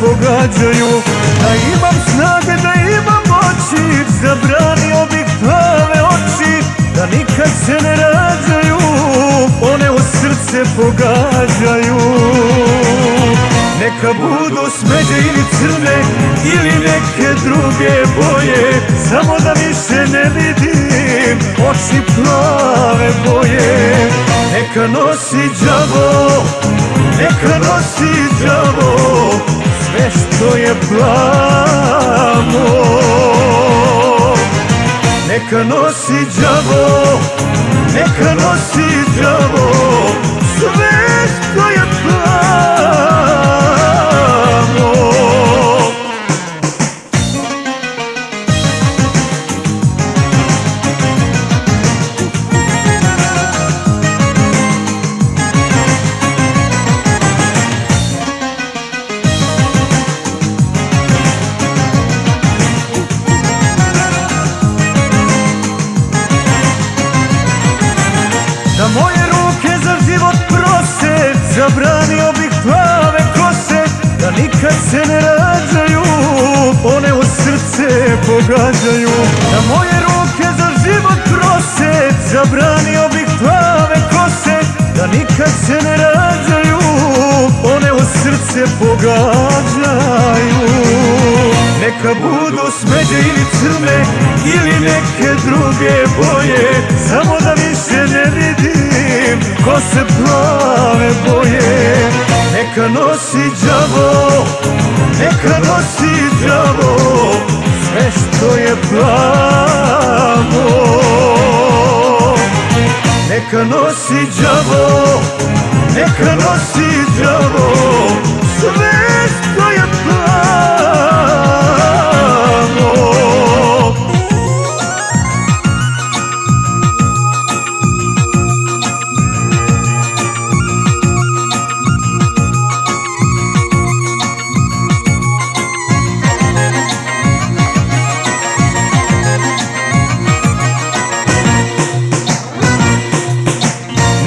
pogađaju. Da imam snage, da imam moći Zabranio bih plave oči Da nikad se ne rađaju One u srce pogađaju. Neka budu smeđe ili crne Ili neke druge boje Samo da više ne vidim Oči plave boje. Neka nosi đavo Neka nosi đavo Sve što je plavo Neka nosi đavo Neka nosi đavo Zabranio bih plave kose Da nikad se ne rađaju One u srce pogađaju. Da moje ruke za život prose Zabranio bih plave kose Da nikad se ne rađaju One u srce pogađaju. Neka budu smeđe ili crne Ili neke druge boje Samo da više ne vidim Kose plave boje Neka nosi đavo Neka nosi đavo Sve što je plavo. Neka nosi đavo Neka nosi đavo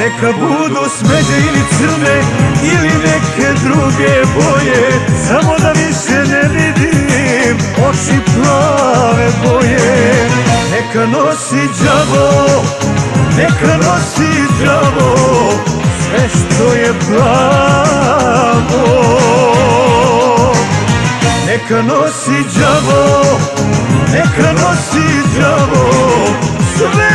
Neka budu smeđe ili crne Ili neke druge boje Samo da više ne vidim Oči plave boje. Neka nosi đavo Neka nosi đavo Sve što je plavo. Neka nosi đavo Neka nosi đavo Sve